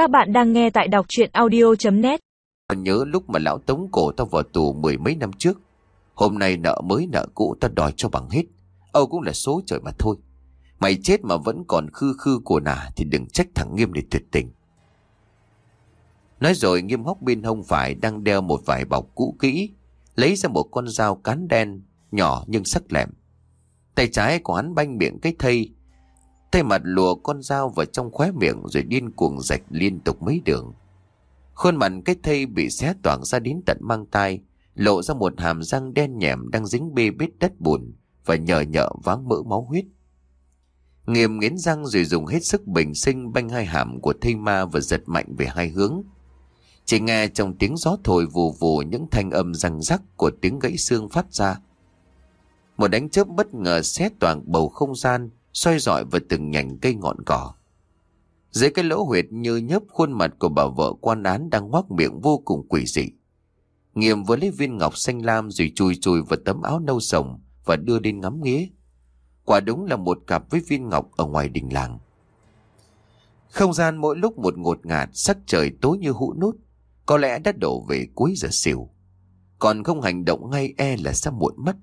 Các bạn đang nghe tại đọc chuyện audio.net Tao nhớ lúc mà lão tống cổ tao vào tù mười mấy năm trước. Hôm nay nợ mới nợ cũ tao đòi cho bằng hết. Âu cũng là số trời mà thôi. Mày chết mà vẫn còn khư khư của nà thì đừng trách thằng Nghiêm để tuyệt tình. Nói rồi Nghiêm hóc bên hông phải đang đeo một vài bọc cũ kỹ. Lấy ra một con dao cán đen, nhỏ nhưng sắc lẹm. Tay trái của hắn banh miệng cái thây Tay mặt lùa con dao vào trong khóe miệng rồi điên cuồng rạch liên tục mấy đường. Khuôn mặt cái thây bị xé toàn ra đến tận mang tai, lộ ra một hàm răng đen nhẹm đang dính bê bết đất bùn và nhờ nhợ váng mỡ máu huyết. Nghiêm nghiến răng rồi dùng hết sức bình sinh banh hai hàm của thây ma và giật mạnh về hai hướng. Chỉ nghe trong tiếng gió thổi vù vù những thanh âm răng rắc của tiếng gãy xương phát ra. Một đánh chớp bất ngờ xé toàn bầu không gian, soi dọi vào từng nhành cây ngọn cỏ. Dưới cái lỗ huyệt như nhấp khuôn mặt của bà vợ quan án đang ngoác miệng vô cùng quỷ dị. Nghiêm vừa lấy viên ngọc xanh lam rồi chui chui vào tấm áo nâu sồng và đưa lên ngắm nghía. Quả đúng là một cặp với viên ngọc ở ngoài đình làng. Không gian mỗi lúc một ngột ngạt, sắc trời tối như hũ nút, có lẽ đã đổ về cuối giờ xỉu. Còn không hành động ngay e là sắp muộn mất.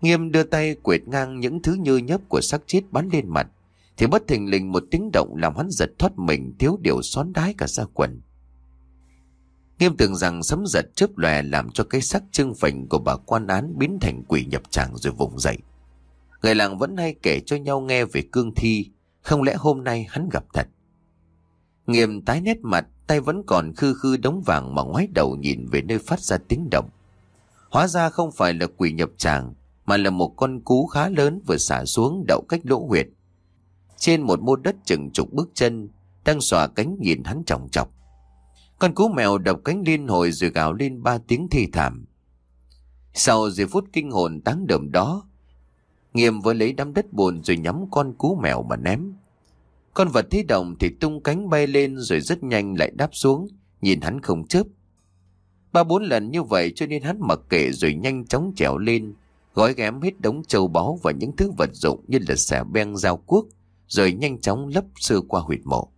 Nghiêm đưa tay quệt ngang những thứ như nhấp của xác chết bắn lên mặt. Thì bất thình lình một tiếng động làm hắn giật thoát mình thiếu điều xón đái cả ra quần. Nghiêm tưởng rằng sấm giật chớp lòe làm cho cái sắc trưng phình của bà quan án biến thành quỷ nhập tràng rồi vùng dậy. Người làng vẫn hay kể cho nhau nghe về cương thi, không lẽ hôm nay hắn gặp thật. Nghiêm tái nét mặt, tay vẫn còn khư khư đống vàng mà ngoái đầu nhìn về nơi phát ra tiếng động. Hóa ra không phải là quỷ nhập tràng, mà là một con cú khá lớn vừa xả xuống đậu cách lỗ huyệt. Trên một mô đất chừng chục bước chân, đang xòa cánh nhìn hắn trọng chọc. Con cú mèo đập cánh liên hồi rồi gào lên ba tiếng thi thảm. Sau giây phút kinh hồn táng đờm đó, Nghiêm với lấy đám đất bùn rồi nhắm con cú mèo mà ném. Con vật thi động thì tung cánh bay lên rồi rất nhanh lại đáp xuống, nhìn hắn không chớp. Ba bốn lần như vậy cho nên hắn mặc kệ rồi nhanh chóng trèo lên, gói ghém hết đống châu báu và những thứ vật dụng như là xẻ beng dao cuốc, rồi nhanh chóng lấp sơ qua huyệt mộ.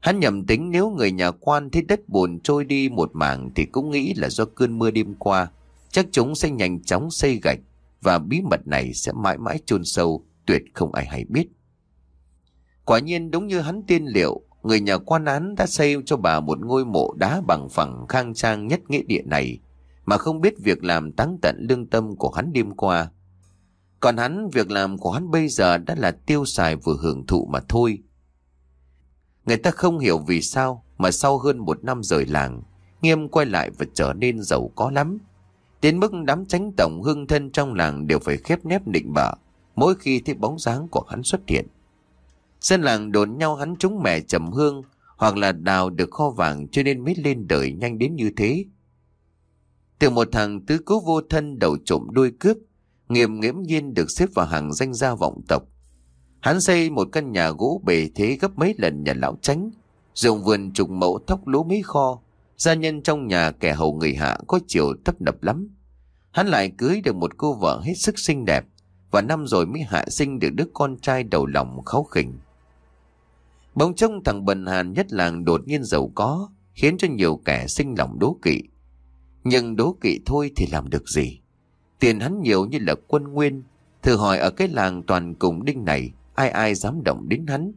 Hắn nhầm tính nếu người nhà quan thấy đất bùn trôi đi một mảng thì cũng nghĩ là do cơn mưa đêm qua, chắc chúng sẽ nhanh chóng xây gạch và bí mật này sẽ mãi mãi chôn sâu, tuyệt không ai hay biết. Quả nhiên đúng như hắn tiên liệu, người nhà quan án đã xây cho bà một ngôi mộ đá bằng phẳng khang trang nhất nghĩa địa này, mà không biết việc làm táng tận lương tâm của hắn đêm qua. Còn hắn, việc làm của hắn bây giờ đã là tiêu xài vừa hưởng thụ mà thôi. Người ta không hiểu vì sao mà sau hơn một năm rời làng, Nghiêm quay lại và trở nên giàu có lắm. Đến mức đám tránh tổng hương thân trong làng đều phải khép nép định bợ mỗi khi thấy bóng dáng của hắn xuất hiện. Dân làng đồn nhau hắn trúng mẹ trầm hương hoặc là đào được kho vàng cho nên mới lên đời nhanh đến như thế. Từ một thằng tứ cố vô thân đầu trộm đuôi cướp, nghiêm nghiễm nhiên được xếp vào hàng danh gia vọng tộc. Hắn xây một căn nhà gỗ bề thế gấp mấy lần nhà lão tránh, dùng vườn trùng mẫu thóc lúa mấy kho, gia nhân trong nhà kẻ hầu người hạ có chiều thấp nập lắm. Hắn lại cưới được một cô vợ hết sức xinh đẹp, và năm rồi mới hạ sinh được đứa con trai đầu lòng kháu khỉnh. Bỗng trông thằng bần hàn nhất làng đột nhiên giàu có, khiến cho nhiều kẻ sinh lòng đố kỵ. Nhưng đố kỵ thôi thì làm được gì? Tiền hắn nhiều như là quân nguyên, thử hỏi ở cái làng toàn cùng đinh này, ai ai dám động đến hắn,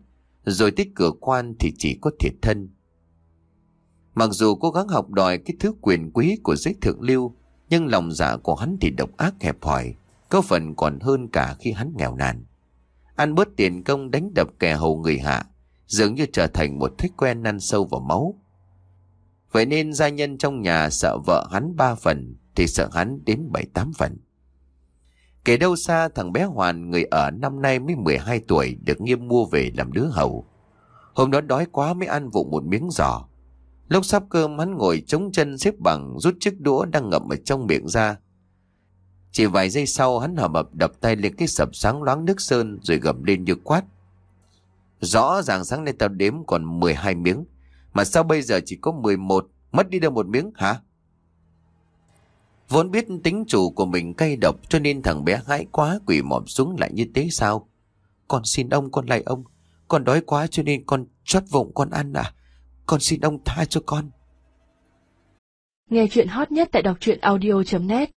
rồi tích cửa quan thì chỉ có thiệt thân. Mặc dù cố gắng học đòi cái thứ quyền quý của giới thượng lưu, nhưng lòng dạ của hắn thì độc ác hẹp hòi, có phần còn hơn cả khi hắn nghèo nàn. Ăn bớt tiền công đánh đập kẻ hầu người hạ, dường như trở thành một thói quen năn sâu vào máu. Vậy nên gia nhân trong nhà sợ vợ hắn ba phần, thì sợ hắn đến bảy tám phần. Kể đâu xa thằng bé Hoàn người ở năm nay mới 12 tuổi được nghiêm mua về làm đứa hầu. Hôm đó đói quá mới ăn vụng một miếng giò. Lúc sắp cơm hắn ngồi chống chân xếp bằng rút chiếc đũa đang ngậm ở trong miệng ra. Chỉ vài giây sau hắn hầm ập đập tay lên cái sập sáng loáng nước sơn rồi gầm lên như quát. Rõ ràng sáng nay tao đếm còn 12 miếng. Mà sao bây giờ chỉ có 11 Mất đi đâu một miếng hả? Vốn biết tính chủ của mình cay độc Cho nên thằng bé hãi quá quỷ mọm xuống lại như thế sao? Con xin ông, con lại ông. Con đói quá cho nên con chót vụng con ăn à? Con xin ông tha cho con. Nghe chuyện hot nhất tại đọc truyện audio.net